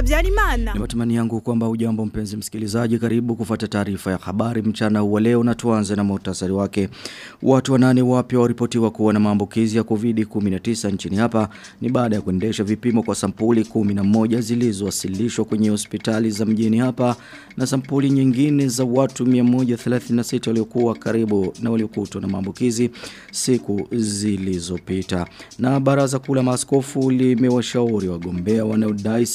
Habyarimana. Ni matumani yangu kwamba ujambo mpenzi msikilizaji karibu kufata taarifa ya habari mchana wa leo na tuanze na muhtasari wake. Watu wanane wapya waripotiwa kuwa na maambukizi ya COVID-19 nchini hapa ni baada ya kuendesha vipimo kwa sampuli 11 zilizowasilishwa kwenye hospitali za mjini hapa na sampuli nyingine za watu 136 waliokuwa karibu na waliokutwa na maambukizi siku zilizopita. Na baraza kula maaskofu limewashauri wagombea wanaodai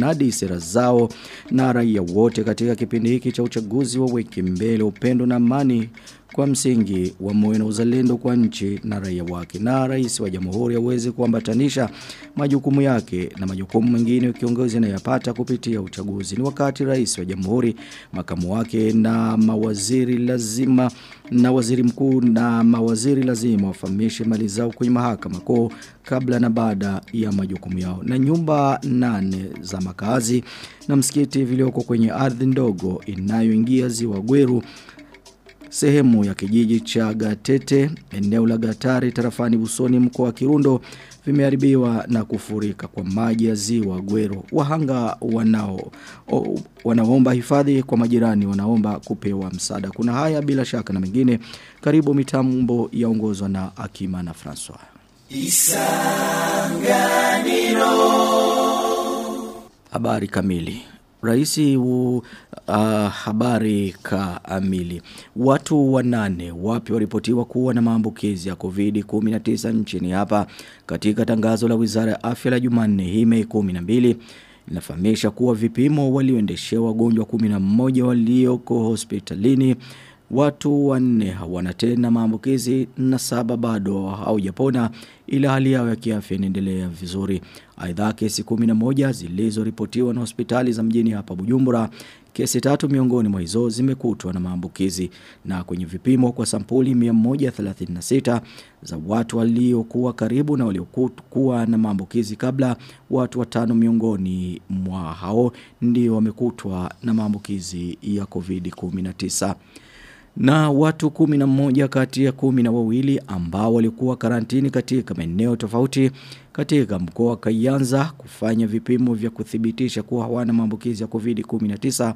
wanaonadi sera zao na raia wote katika kipindi hiki cha uchaguzi wa wiki mbele. Upendo na amani kwa msingi wa moyo na uzalendo kwa nchi na raia wake na rais wa jamhuri aweze kuambatanisha majukumu yake na majukumu mengine kiongozi anayopata kupitia uchaguzi. Ni wakati rais wa jamhuri makamu wake na mawaziri lazima na waziri mkuu na mawaziri lazima wafahamishe mali zao kwenye mahakama kuu kabla na baada ya majukumu yao. Na nyumba nane za makazi na msikiti vilioko kwenye ardhi ndogo inayoingia ziwa Gweru sehemu ya kijiji cha Gatete eneo la Gatari tarafani Busoni mkoa wa Kirundo vimeharibiwa na kufurika kwa maji ya ziwa Gwero. Wahanga wanao o, wanaomba hifadhi kwa majirani wanaomba kupewa msaada. Kuna haya bila shaka na mengine. Karibu mitambo yaongozwa na Akima na Francois. Isanganiro. Habari kamili Raisi uh, habari kamili. Watu wanane wapi waripotiwa kuwa na maambukizi ya COVID-19 nchini hapa katika tangazo la Wizara ya Afya la Jumanne hii Mei 12 linafahamisha kuwa vipimo walioendeshea wagonjwa 11 walioko hospitalini Watu wanne hawana tena maambukizi na saba bado haujapona ila hali yao ya kiafya inaendelea vizuri. Aidha kesi 11 zilizoripotiwa na hospitali za mjini hapa Bujumbura Kesi tatu miongoni mwa hizo zimekutwa na maambukizi na kwenye vipimo kwa sampuli 136 za watu waliokuwa karibu na waliokuwa na maambukizi kabla watu watano miongoni mwa hao ndio wamekutwa na maambukizi ya COVID-19. Na watu kumi na mmoja kati ya kumi na wawili ambao walikuwa karantini katika maeneo tofauti katika mkoa wa Kayanza kufanya vipimo vya kuthibitisha kuwa hawana maambukizi ya COVID-19.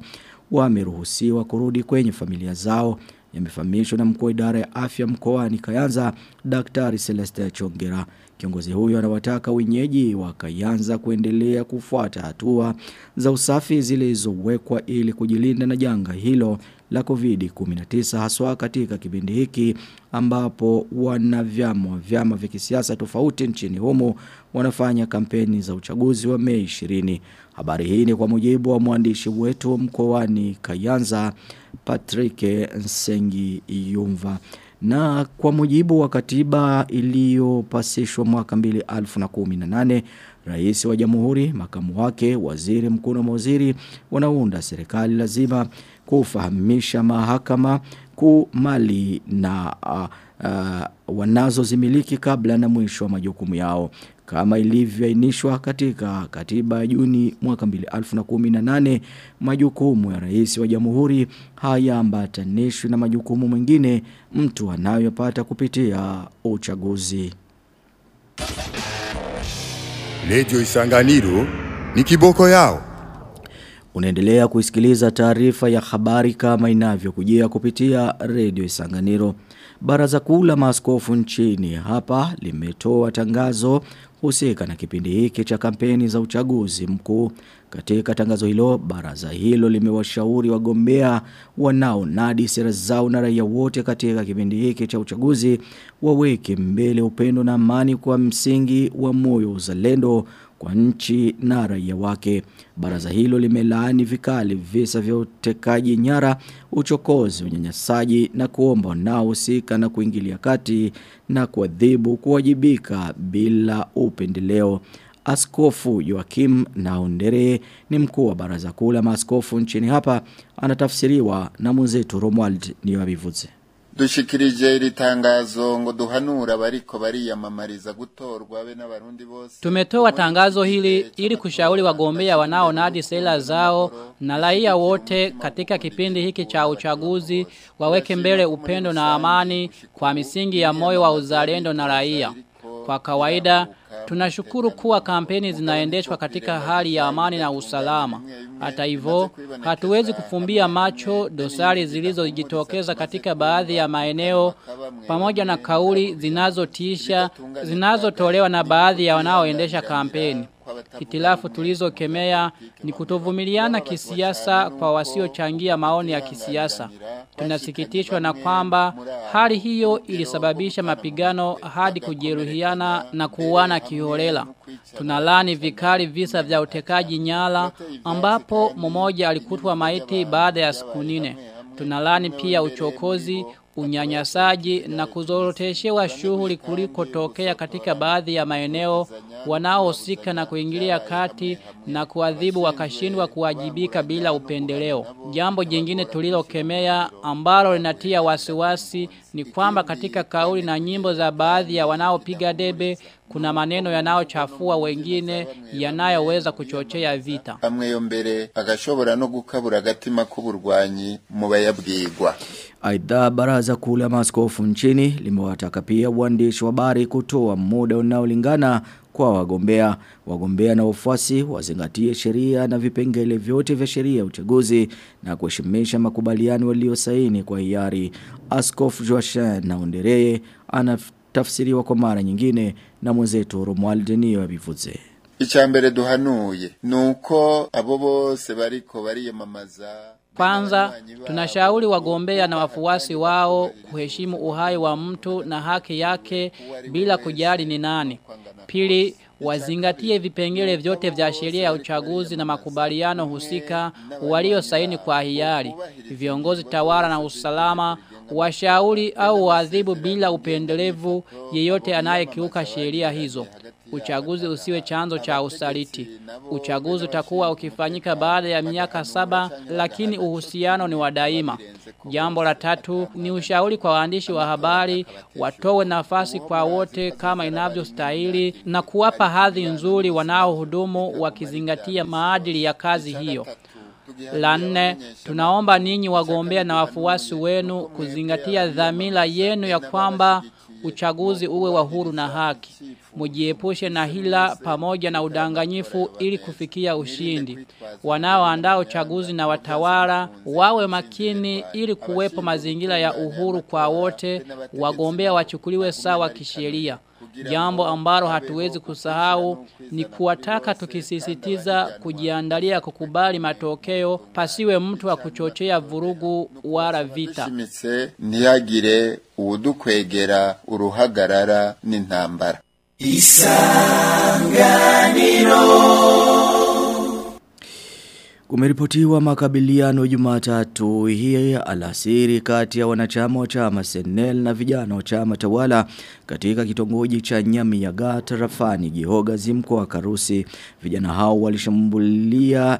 Wameruhusiwa kurudi kwenye familia zao. Yamefahamishwa na mkuu idara ya afya mkoani Kayanza Daktari Celeste Chongera. Kiongozi huyo anawataka wenyeji wa Kayanza kuendelea kufuata hatua za usafi zilizowekwa ili kujilinda na janga hilo la COVID-19 haswa katika kipindi hiki ambapo wana vyama vyama vya kisiasa tofauti nchini humo wanafanya kampeni za uchaguzi wa Mei 20. Habari hii ni kwa mujibu wa mwandishi wetu mkoani Kayanza Patrick Nsengi Yumva. Na kwa mujibu wa katiba iliyopasishwa mwaka 2018 Rais wa Jamhuri, makamu wake, waziri mkuu na mawaziri wanaunda serikali lazima kufahamisha mahakama kumali na uh, uh, wanazozimiliki kabla na mwisho wa majukumu yao kama ilivyoainishwa katika katiba ya Juni mwaka 2018 majukumu ya rais wa jamhuri hayaambatanishwi na majukumu mengine mtu anayopata kupitia uchaguzi. Lejo Isanganiro ni kiboko yao. Unaendelea kuisikiliza taarifa ya habari kama inavyokujia kupitia redio Isanganiro. Baraza kuu la maaskofu nchini hapa limetoa tangazo husika na kipindi hiki cha kampeni za uchaguzi mkuu. Katika tangazo hilo, baraza hilo limewashauri wagombea wanao nadi sera zao na raia wote katika kipindi hiki cha uchaguzi waweke mbele upendo na amani kwa msingi wa moyo uzalendo kwa nchi na raia wake. Baraza hilo limelaani vikali visa vya utekaji nyara, uchokozi, unyanyasaji na kuomba wanaohusika na kuingilia kati na kuadhibu kuwajibika bila upendeleo. Askofu Joakim Naondere ni mkuu wa baraza kuu la maaskofu nchini hapa anatafsiriwa na mwenzetu Romuald Niwabivuze. dushikirije iri tangazo ngo duhanura bariko bariyamamariza gutorwa be n'abarundi bose Tumetoa tangazo hili ili kushauri wagombea wanaonadi sela zao na raia wote katika kipindi hiki cha uchaguzi waweke mbele upendo na amani kwa misingi ya moyo wa uzalendo na raia. Kwa kawaida Tunashukuru kuwa kampeni zinaendeshwa katika hali ya amani na usalama. Hata hivyo, hatuwezi kufumbia macho dosari zilizojitokeza katika baadhi ya maeneo pamoja na kauli zinazotisha zinazotolewa na baadhi ya wanaoendesha kampeni. Hitilafu tulizokemea ni kutovumiliana kisiasa kwa wasiochangia maoni ya kisiasa. Tunasikitishwa na kwamba hali hiyo ilisababisha mapigano hadi kujeruhiana na kuuana kiholela. Tunalani vikali visa vya utekaji nyala ambapo mmoja alikutwa maiti baada ya siku nne. Tunalani pia uchokozi, unyanyasaji na kuzoroteshewa shughuli kulikotokea katika baadhi ya maeneo wanaohusika na kuingilia kati na kuadhibu wakashindwa kuwajibika bila upendeleo. Jambo jingine tulilokemea ambalo linatia wasiwasi ni kwamba katika kauli na nyimbo za baadhi ya wanaopiga debe kuna maneno yanayochafua wengine yanayoweza kuchochea vita. amwe agashobora no gukabura agatima k'uburwanyi mu bayabwirwa Aidha baraza kuu la maaskofu nchini limewataka pia waandishi wa habari kutoa muda unaolingana kwa wagombea. Wagombea na wafuasi wazingatie sheria na vipengele vyote vya sheria ya uchaguzi na kuheshimisha makubaliano waliosaini kwa hiari. Askofu Joachim na Ondereye anatafsiriwa kwa mara nyingine na mwenzetu Romuald Denio yabivuze. icambere duhanuye nuko abo bose bariko bariyamamaza Kwanza, tunashauri wagombea na wafuasi wao kuheshimu uhai wa mtu na haki yake bila kujali ni nani. Pili, wazingatie vipengele vyote vya sheria ya uchaguzi na makubaliano husika walio saini kwa hiari. Viongozi tawala na usalama washauri au waadhibu bila upendelevu yeyote anayekiuka sheria hizo. Uchaguzi usiwe chanzo cha usaliti. Uchaguzi utakuwa ukifanyika baada ya miaka saba lakini uhusiano ni wa daima. Jambo la tatu ni ushauri kwa waandishi wa habari watowe nafasi kwa wote kama inavyostahili na kuwapa hadhi nzuri wanaohudumu wakizingatia maadili ya kazi hiyo. La nne, tunaomba ninyi wagombea na wafuasi wenu kuzingatia dhamira yenu ya kwamba uchaguzi uwe wa huru na haki. Mujiepushe na hila pamoja na udanganyifu ili kufikia ushindi. Wanaoandaa uchaguzi na watawala wawe makini ili kuwepo mazingira ya uhuru kwa wote, wagombea wachukuliwe sawa kisheria. Jambo ambalo hatuwezi kusahau ni kuwataka tukisisitiza kujiandalia kukubali matokeo pasiwe mtu wa kuchochea vurugu wala vita. shimitse ntiyagire uwudukwegera uruhagarara n'intambara Kumeripotiwa makabiliano Jumatatu hii alasiri kati ya wanachama wa chama Senel na vijana wa chama tawala katika kitongoji cha Nyami ya Gata Rafani Gihoga zimko wa Karusi. Vijana hao walishambulia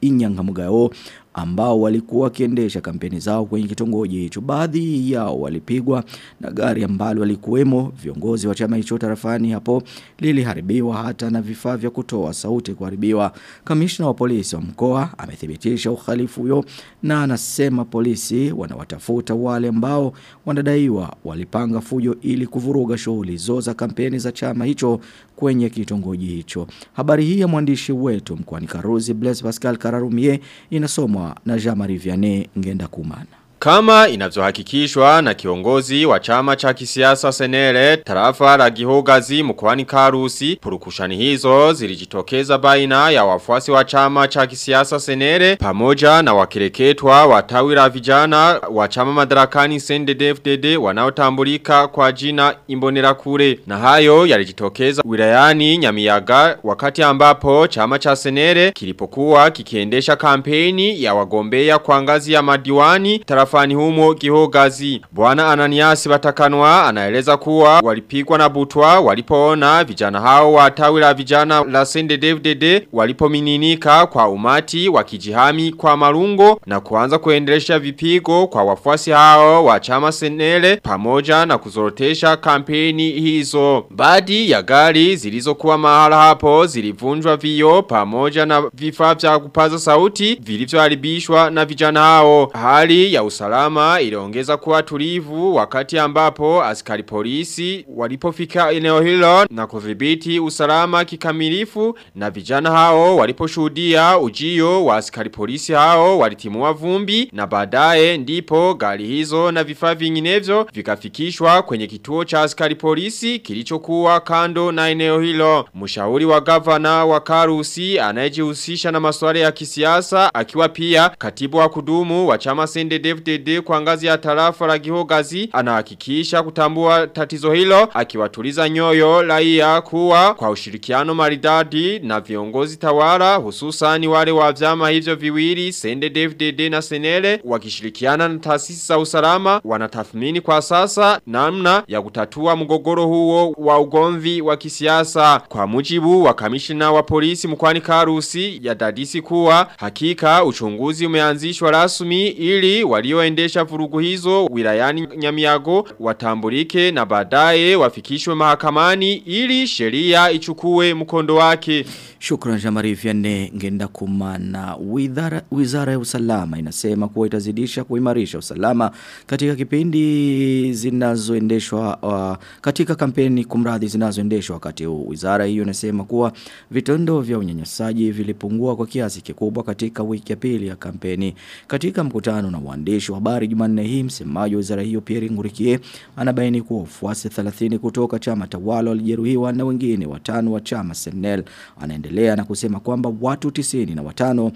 Inyangamugao ambao walikuwa wakiendesha kampeni zao kwenye kitongoji hicho. Baadhi yao walipigwa na gari ambalo walikuwemo viongozi wa chama hicho tarafani hapo liliharibiwa hata na vifaa vya kutoa sauti kuharibiwa. Kamishna wa polisi wa mkoa amethibitisha uhalifu huo na anasema polisi wanawatafuta wale ambao wanadaiwa walipanga fujo ili kuvuruga shughuli zo za kampeni za chama hicho kwenye kitongoji hicho. Habari hii ya mwandishi wetu mkoani Karuzi Blaise Pascal Kararumie inasomwa na Jean-Marie Vianney Ngenda Kumana. Kama inavyohakikishwa na kiongozi wa chama cha kisiasa Senere tarafa la Gihogazi mkwani Karusi, purukushani hizo zilijitokeza baina ya wafuasi wa chama cha kisiasa Senere pamoja na wakireketwa wa tawi la vijana wa chama madarakani CNDD-FDD wanaotambulika kwa jina Imbonerakure. Na hayo yalijitokeza wilayani Nyamiyaga wakati ambapo chama cha Senere kilipokuwa kikiendesha kampeni ya wagombea kwa ngazi ya madiwani tarafa tarafani humo Gihogazi. Bwana Ananiasi Batakanwa anaeleza kuwa walipigwa na butwa walipoona vijana hao wa tawi la vijana la ddd walipo mininika kwa umati wakijihami kwa marungo na kuanza kuendelesha vipigo kwa wafuasi hao wa chama Senele pamoja na kuzorotesha kampeni hizo. badi ya gari zilizokuwa mahala hapo zilivunjwa vio pamoja na vifaa vya kupaza sauti vilivyoharibishwa na vijana hao. Hali ya usalama usalama iliongeza kuwa tulivu wakati ambapo askari polisi walipofika eneo hilo na kudhibiti usalama kikamilifu na vijana hao waliposhuhudia ujio wa askari polisi hao walitimua vumbi na baadaye ndipo gari hizo na vifaa vinginevyo vikafikishwa kwenye kituo cha askari polisi kilichokuwa kando na eneo hilo. Mshauri wa gavana wa Karusi anayejihusisha na masuala ya kisiasa akiwa pia katibu wa kudumu wa chama CNDD-FDD kwa ngazi ya tarafa la Gihogazi anahakikisha kutambua tatizo hilo akiwatuliza nyoyo raia kuwa kwa ushirikiano maridadi na viongozi tawala hususani wale wa vyama hivyo viwili CNDD-FDD na Senele wakishirikiana na taasisi za usalama wanatathmini kwa sasa namna ya kutatua mgogoro huo wa ugomvi wa kisiasa. Kwa mujibu wa kamishina wa polisi mkwani Karusi ya dadisi kuwa hakika uchunguzi umeanzishwa rasmi ili walioendesha vurugu hizo wilayani Nyamiago watambulike na baadaye wafikishwe mahakamani ili sheria ichukue mkondo wake. Shukran Jamari Vyane ngenda kumana wizara, wizara ya usalama inasema kuwa itazidisha kuimarisha usalama katika kipindi zinazoendeshwa uh, katika kampeni kumradhi zinazoendeshwa wakati huu. Wizara hiyo inasema kuwa vitendo vya unyanyasaji vilipungua kwa kiasi kikubwa katika wiki ya pili ya kampeni. Katika mkutano na waandishi wa habari Jumanne hii msemaji wa wizara hiyo Pierre Ngurikie anabaini kuwa wafuasi 30 kutoka chama tawala walijeruhiwa na wengine watano wa chama Senel. Anaendelea na kusema kwamba watu 90 na watano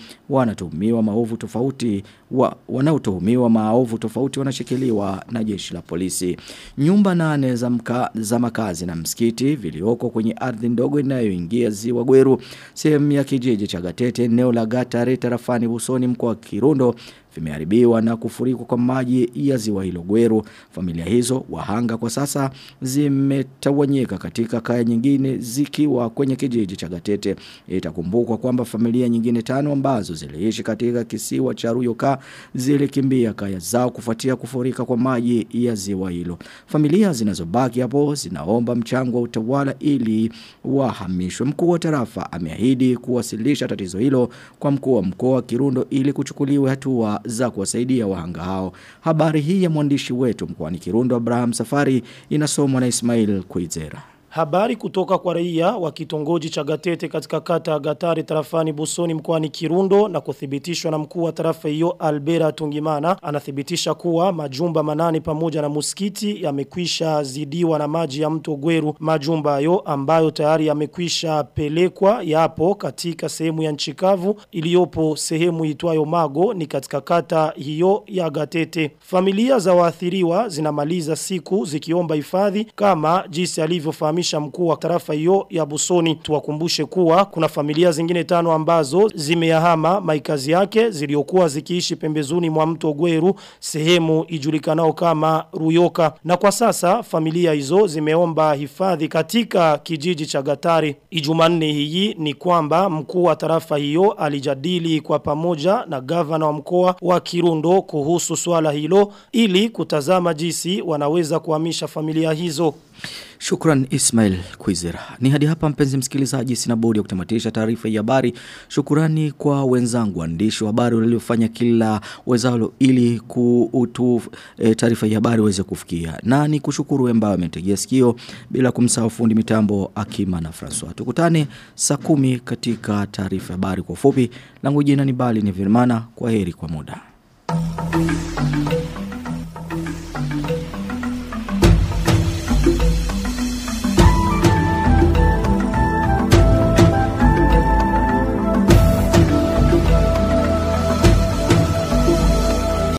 maovu tofauti wa, wanaotuhumiwa maovu tofauti wanashikiliwa na jeshi la polisi. Nyumba nane za, mka, za makazi na msikiti vilioko kwenye ardhi ndogo inayoingia ziwa Gweru sehemu ya kijiji cha Gatete eneo la Gatare tarafani Busoni mkoa wa Kirundo vimeharibiwa na kufurikwa kwa maji ya ziwa hilo Gweru. Familia hizo wahanga kwa sasa zimetawanyika katika kaya nyingine zikiwa kwenye kijiji cha Gatete. Itakumbukwa kwamba familia nyingine tano ambazo ziliishi katika kisiwa cha Ruyoka zilikimbia kaya zao kufuatia kufurika kwa maji ya ziwa hilo. Familia zinazobaki hapo zinaomba mchango wa utawala ili wahamishwe. Mkuu wa tarafa ameahidi kuwasilisha tatizo hilo kwa mkuu wa mkoa Kirundo ili kuchukuliwe hatua za kuwasaidia wahanga hao. Habari hii ya mwandishi wetu mkoani Kirundo Abraham Safari inasomwa na Ismail Kuizera. Habari kutoka kwa raia wa kitongoji cha Gatete katika kata ya Gatari tarafani Busoni mkoani Kirundo na kuthibitishwa na mkuu wa tarafa hiyo Albera Tungimana anathibitisha kuwa majumba manane pamoja na muskiti yamekwisha zidiwa na maji ya mto Gweru. Majumba hayo ambayo tayari yamekwisha pelekwa yapo katika sehemu ya nchikavu iliyopo sehemu itwayo Mago ni katika kata hiyo ya Gatete. Familia za waathiriwa zinamaliza siku zikiomba hifadhi kama jinsi alivyofahamisha mkuu wa tarafa hiyo ya Busoni. Tuwakumbushe kuwa kuna familia zingine tano ambazo zimeyahama maikazi yake ziliokuwa zikiishi pembezoni mwa mto Gweru sehemu ijulikanao kama Ruyoka. Na kwa sasa familia hizo zimeomba hifadhi katika kijiji cha Gatari. Ijumanne hii ni kwamba mkuu wa tarafa hiyo alijadili kwa pamoja na gavana wa mkoa wa Kirundo kuhusu swala hilo ili kutazama jinsi wanaweza kuhamisha familia hizo. Shukran Ismail Kwizera. Ni hadi hapa mpenzi msikilizaji sina budi ya kutamatisha taarifa ya habari. Shukrani kwa wenzangu waandishi wa habari waliofanya kila wezalo ili kuutu e, taarifa ya habari iweze kufikia. Na ni kushukuru ambao ametegea sikio bila kumsahau fundi mitambo Akima na Francois. Tukutane saa kumi katika taarifa ya habari kwa fupi. Langu jina ni Bali ni Virmana. Kwa heri kwa muda.